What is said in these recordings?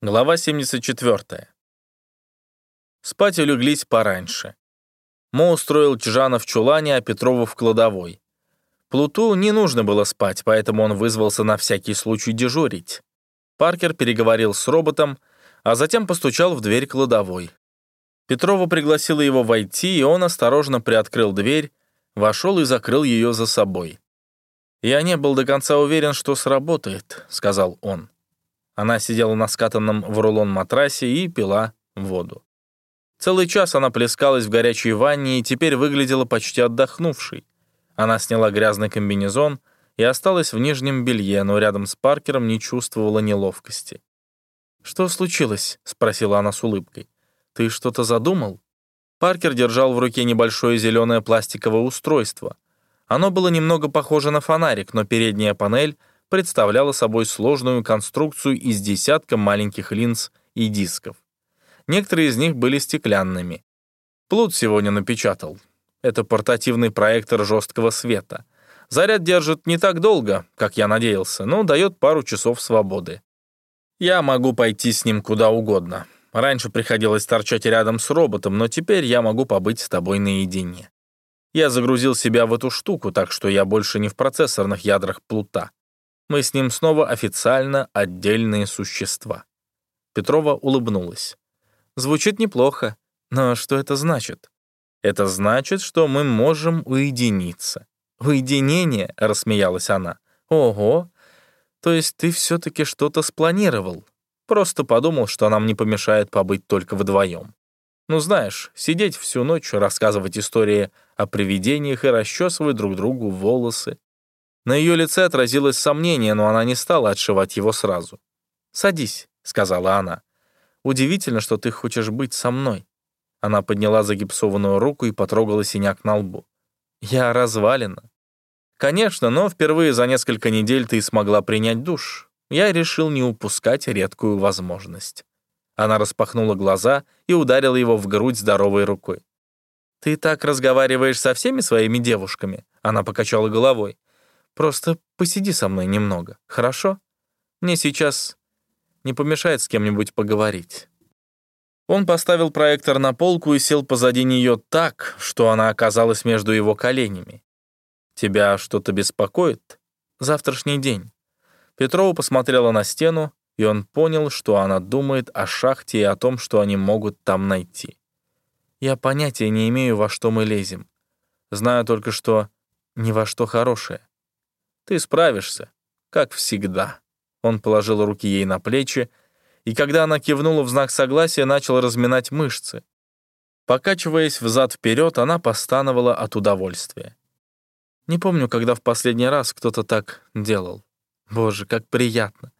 Глава 74. Спать улеглись пораньше. Мо устроил Чжана в чулане, а Петрову в кладовой. Плуту не нужно было спать, поэтому он вызвался на всякий случай дежурить. Паркер переговорил с роботом, а затем постучал в дверь кладовой. Петрова пригласила его войти, и он осторожно приоткрыл дверь, вошел и закрыл ее за собой. «Я не был до конца уверен, что сработает», — сказал он. Она сидела на скатанном в рулон матрасе и пила воду. Целый час она плескалась в горячей ванне и теперь выглядела почти отдохнувшей. Она сняла грязный комбинезон и осталась в нижнем белье, но рядом с Паркером не чувствовала неловкости. «Что случилось?» — спросила она с улыбкой. «Ты что-то задумал?» Паркер держал в руке небольшое зеленое пластиковое устройство. Оно было немного похоже на фонарик, но передняя панель представляла собой сложную конструкцию из десятка маленьких линз и дисков. Некоторые из них были стеклянными. Плут сегодня напечатал. Это портативный проектор жесткого света. Заряд держит не так долго, как я надеялся, но дает пару часов свободы. Я могу пойти с ним куда угодно. Раньше приходилось торчать рядом с роботом, но теперь я могу побыть с тобой наедине. Я загрузил себя в эту штуку, так что я больше не в процессорных ядрах плута мы с ним снова официально отдельные существа. Петрова улыбнулась. Звучит неплохо, но что это значит? Это значит, что мы можем уединиться. Уединение, рассмеялась она. Ого, то есть ты все-таки что-то спланировал. Просто подумал, что нам не помешает побыть только вдвоем. Ну, знаешь, сидеть всю ночь, рассказывать истории о привидениях и расчесывать друг другу волосы. На ее лице отразилось сомнение, но она не стала отшивать его сразу. «Садись», — сказала она. «Удивительно, что ты хочешь быть со мной». Она подняла загипсованную руку и потрогала синяк на лбу. «Я развалена». «Конечно, но впервые за несколько недель ты смогла принять душ. Я решил не упускать редкую возможность». Она распахнула глаза и ударила его в грудь здоровой рукой. «Ты так разговариваешь со всеми своими девушками?» Она покачала головой. Просто посиди со мной немного, хорошо? Мне сейчас не помешает с кем-нибудь поговорить». Он поставил проектор на полку и сел позади нее так, что она оказалась между его коленями. «Тебя что-то беспокоит? Завтрашний день». Петрова посмотрела на стену, и он понял, что она думает о шахте и о том, что они могут там найти. «Я понятия не имею, во что мы лезем. Знаю только, что ни во что хорошее. Ты справишься, как всегда». Он положил руки ей на плечи, и когда она кивнула в знак согласия, начал разминать мышцы. Покачиваясь взад-вперед, она постановала от удовольствия. Не помню, когда в последний раз кто-то так делал. Боже, как приятно.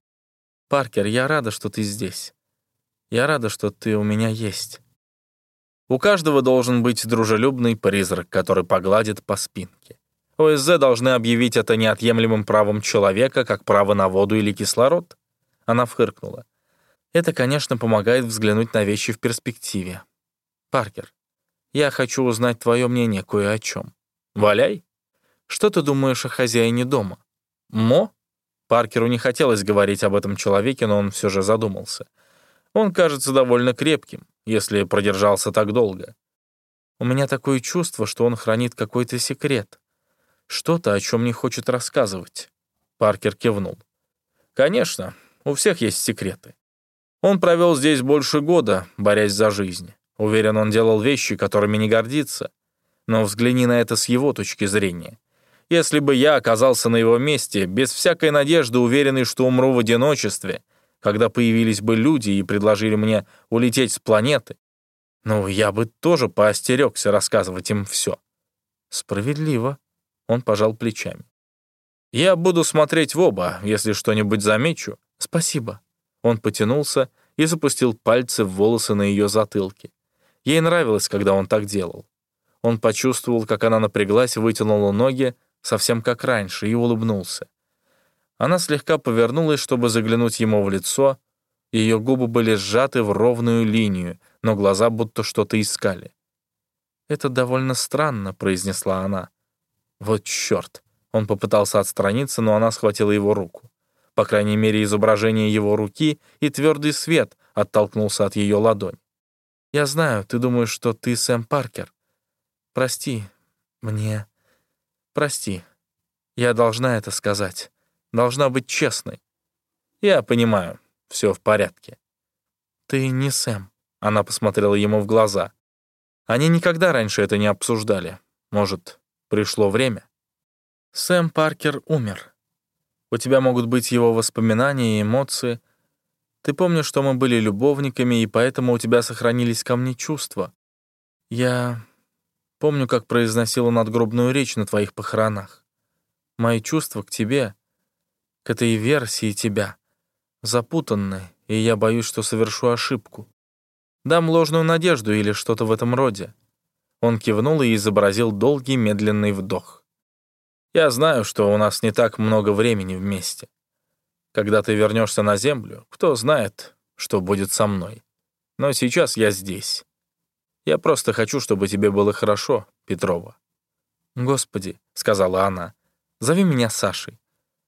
Паркер, я рада, что ты здесь. Я рада, что ты у меня есть. У каждого должен быть дружелюбный призрак, который погладит по спинке. ОСЗ должны объявить это неотъемлемым правом человека, как право на воду или кислород?» Она вхыркнула. «Это, конечно, помогает взглянуть на вещи в перспективе. Паркер, я хочу узнать твое мнение кое о чем. Валяй. Что ты думаешь о хозяине дома? Мо?» Паркеру не хотелось говорить об этом человеке, но он все же задумался. Он кажется довольно крепким, если продержался так долго. У меня такое чувство, что он хранит какой-то секрет. Что-то, о чем не хочет рассказывать. Паркер кивнул. Конечно, у всех есть секреты. Он провел здесь больше года, борясь за жизнь. Уверен, он делал вещи, которыми не гордится. Но взгляни на это с его точки зрения. Если бы я оказался на его месте, без всякой надежды, уверенный, что умру в одиночестве, когда появились бы люди и предложили мне улететь с планеты, ну, я бы тоже поостерегся рассказывать им все. Справедливо. Он пожал плечами. «Я буду смотреть в оба, если что-нибудь замечу. Спасибо». Он потянулся и запустил пальцы в волосы на ее затылке. Ей нравилось, когда он так делал. Он почувствовал, как она напряглась, вытянула ноги, совсем как раньше, и улыбнулся. Она слегка повернулась, чтобы заглянуть ему в лицо. Ее губы были сжаты в ровную линию, но глаза будто что-то искали. «Это довольно странно», — произнесла она. Вот черт. Он попытался отстраниться, но она схватила его руку. по крайней мере, изображение его руки, и твердый свет оттолкнулся от ее ладони. «Я знаю, ты думаешь, что ты Сэм Паркер. Прости, мне... Прости. Я должна это сказать. Должна быть честной. Я понимаю, все в порядке. Ты не Сэм. Она посмотрела ему в глаза. Они никогда раньше это не обсуждали. Может, пришло время? Сэм Паркер умер. У тебя могут быть его воспоминания и эмоции. Ты помнишь, что мы были любовниками, и поэтому у тебя сохранились ко мне чувства. Я помню, как произносила надгробную речь на твоих похоронах. Мои чувства к тебе, к этой версии тебя, запутанны, и я боюсь, что совершу ошибку. Дам ложную надежду или что-то в этом роде». Он кивнул и изобразил долгий медленный вдох. «Я знаю, что у нас не так много времени вместе. Когда ты вернешься на Землю, кто знает, что будет со мной. Но сейчас я здесь. Я просто хочу, чтобы тебе было хорошо, Петрова». «Господи», — сказала она, — «зови меня Сашей,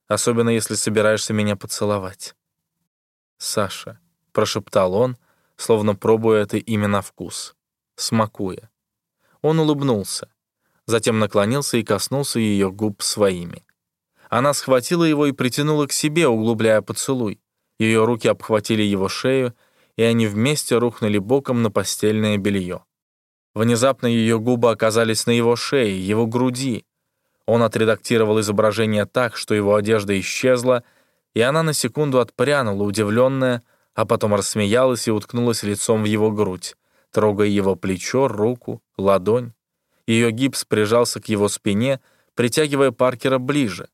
особенно если собираешься меня поцеловать». «Саша», — прошептал он, — словно пробуя это имя на вкус, смакуя. Он улыбнулся, затем наклонился и коснулся ее губ своими. Она схватила его и притянула к себе, углубляя поцелуй. Ее руки обхватили его шею, и они вместе рухнули боком на постельное белье. Внезапно ее губы оказались на его шее, его груди. Он отредактировал изображение так, что его одежда исчезла, и она на секунду отпрянула, удивленная, а потом рассмеялась и уткнулась лицом в его грудь, трогая его плечо, руку, ладонь. Ее гипс прижался к его спине, притягивая Паркера ближе.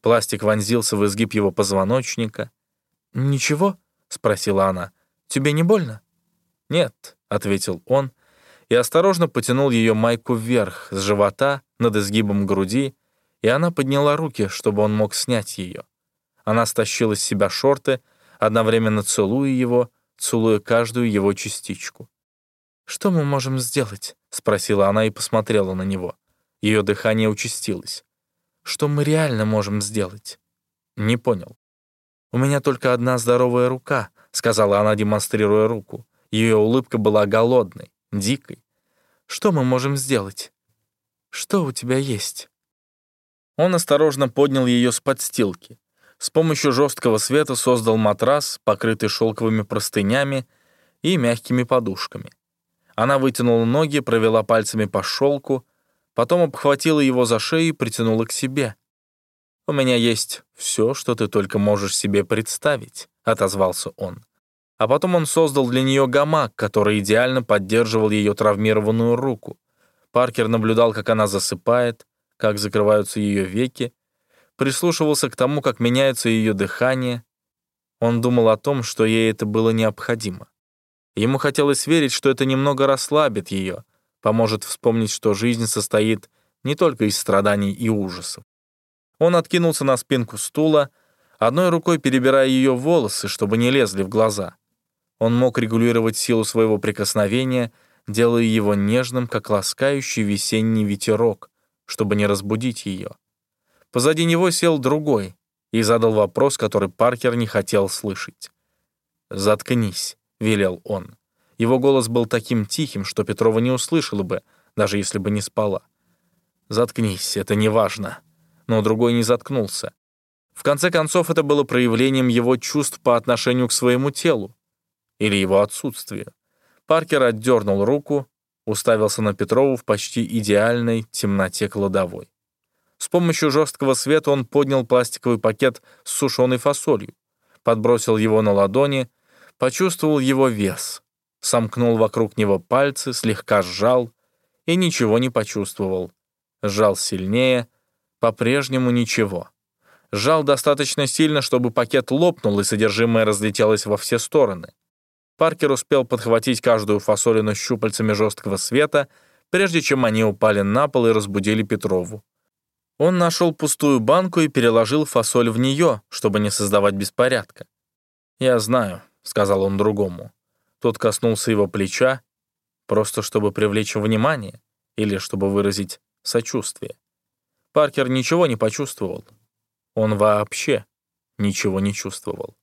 Пластик вонзился в изгиб его позвоночника. «Ничего?» — спросила она. «Тебе не больно?» «Нет», — ответил он, и осторожно потянул ее майку вверх, с живота, над изгибом груди, и она подняла руки, чтобы он мог снять ее. Она стащила с себя шорты, одновременно целуя его, целуя каждую его частичку. «Что мы можем сделать?» — спросила она и посмотрела на него. Ее дыхание участилось. «Что мы реально можем сделать?» «Не понял». «У меня только одна здоровая рука», — сказала она, демонстрируя руку. Ее улыбка была голодной, дикой. «Что мы можем сделать?» «Что у тебя есть?» Он осторожно поднял ее с подстилки. С помощью жесткого света создал матрас, покрытый шелковыми простынями и мягкими подушками. Она вытянула ноги, провела пальцами по шелку, потом обхватила его за шею и притянула к себе. «У меня есть все, что ты только можешь себе представить», — отозвался он. А потом он создал для нее гамак, который идеально поддерживал ее травмированную руку. Паркер наблюдал, как она засыпает, как закрываются ее веки, прислушивался к тому, как меняется ее дыхание. Он думал о том, что ей это было необходимо. Ему хотелось верить, что это немного расслабит ее, поможет вспомнить, что жизнь состоит не только из страданий и ужасов. Он откинулся на спинку стула, одной рукой перебирая ее волосы, чтобы не лезли в глаза. Он мог регулировать силу своего прикосновения, делая его нежным, как ласкающий весенний ветерок, чтобы не разбудить ее. Позади него сел другой и задал вопрос, который Паркер не хотел слышать. «Заткнись», — велел он. Его голос был таким тихим, что Петрова не услышала бы, даже если бы не спала. «Заткнись, это не важно». Но другой не заткнулся. В конце концов, это было проявлением его чувств по отношению к своему телу. Или его отсутствию. Паркер отдернул руку, уставился на Петрову в почти идеальной темноте кладовой. С помощью жесткого света он поднял пластиковый пакет с сушеной фасолью, подбросил его на ладони, почувствовал его вес, сомкнул вокруг него пальцы, слегка сжал и ничего не почувствовал. Сжал сильнее, по-прежнему ничего. Сжал достаточно сильно, чтобы пакет лопнул и содержимое разлетелось во все стороны. Паркер успел подхватить каждую фасолину щупальцами жесткого света, прежде чем они упали на пол и разбудили Петрову. Он нашел пустую банку и переложил фасоль в нее, чтобы не создавать беспорядка. «Я знаю», — сказал он другому. Тот коснулся его плеча, просто чтобы привлечь внимание или чтобы выразить сочувствие. Паркер ничего не почувствовал. Он вообще ничего не чувствовал.